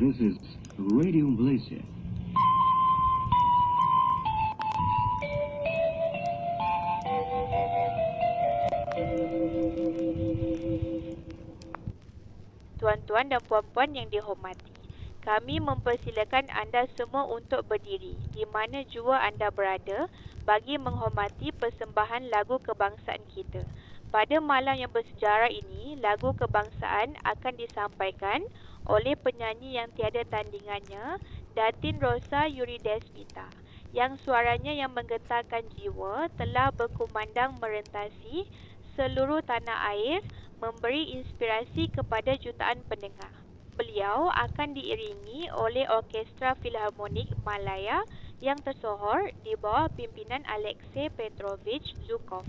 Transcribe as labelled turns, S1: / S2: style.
S1: This is Radio Malaysia.
S2: Tuan-tuan dan puan-puan yang dihormati, kami mempersilakan anda semua untuk berdiri di mana jua anda berada bagi menghormati persembahan lagu kebangsaan kita. Pada malam yang bersejarah ini, lagu kebangsaan akan disampaikan oleh penyanyi yang tiada tandingannya, Datin Rosa Yuridesmita, yang suaranya yang menggetarkan jiwa telah berkumandang merentasi seluruh tanah air memberi inspirasi kepada jutaan pendengar. Beliau akan diiringi oleh Orkestra Filharmonik Malaya yang tersohor di bawah pimpinan Alexei Petrovich Zhukov.